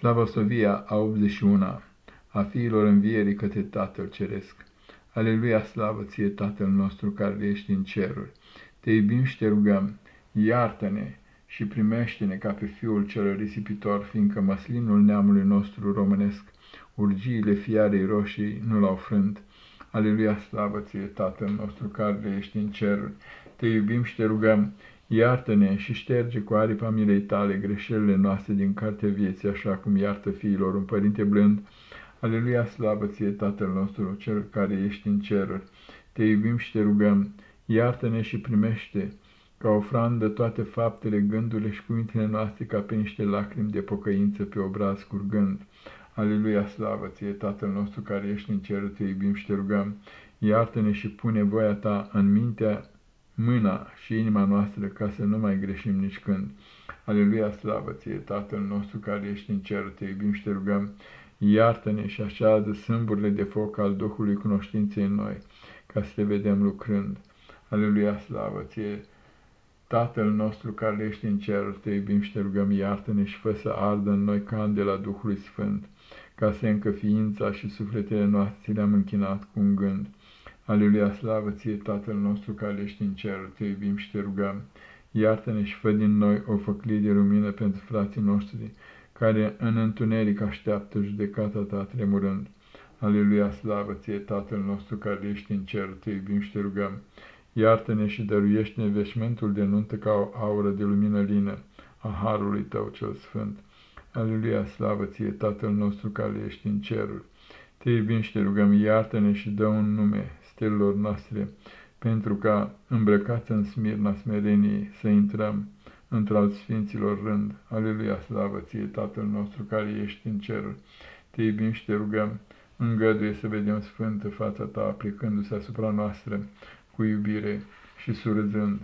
Slavosovia a 81 a fiilor învierii către Tatăl Ceresc. Aleluia, slavă ție, Tatăl nostru care ești în ceruri. Te iubim și te rugăm, iartă-ne și primește-ne ca pe Fiul cel risipitor, fiindcă măslinul neamului nostru românesc, urgiile fiarei roșii nu l-au frânt. Aleluia, slavă ție, Tatăl nostru care ești în ceruri. Te iubim și te rugăm, Iartă-ne și șterge cu aripa milei tale greșelile noastre din cartea vieții, așa cum iartă fiilor un părinte blând. Aleluia, slavă ție, Tatăl nostru, Cel care ești în ceruri. Te iubim și te rugăm, iartă-ne și primește ca ofrandă toate faptele, gândurile și cuvintele noastre ca pe niște lacrimi de pocăință pe obraz curgând. Aleluia, slavă ție, Tatăl nostru care ești în cer, te iubim și te rugăm, iartă-ne și pune voia ta în mintea mâna și inima noastră ca să nu mai greșim nici când. Aleluia, slavă ție, Tatăl nostru care ești în cer, te iubim și te rugăm, iartă-ne și așează sâmburile de foc al Duhului cunoștinței în noi, ca să te vedem lucrând. Aleluia, slavă ție, Tatăl nostru care ești în cer, te iubim și te rugăm, iartă-ne și fă să ardă în noi candela Duhului Sfânt, ca să încă ființa și sufletele noastre le-am închinat cu un gând. Aleluia, slavă ție, Tatăl nostru care ești în cer, te iubim și te rugăm. Iartă-ne și fă din noi o făclie de lumină pentru frații noștri, care în întuneric așteaptă judecata ta tremurând. Aleluia, slavă ție, Tatăl nostru care ești în cer, te iubim și te rugăm. Iartă-ne și dăruiește-ne veșmântul de nuntă ca o aură de lumină lină a Harului tău cel sfânt. Aleluia, slavă ție, Tatăl nostru care ești în ceruri. Te iubim și te rugăm, iartă-ne și dă un nume stelelor noastre, pentru ca, îmbrăcați în smirna smereniei, să intrăm într-al Sfinților rând. Aleluia, slavă ție, Tatăl nostru care ești în ceruri. Te iubim și te rugăm, îngăduie să vedem sfântă fața ta aplicându-se asupra noastră cu iubire și surâzând.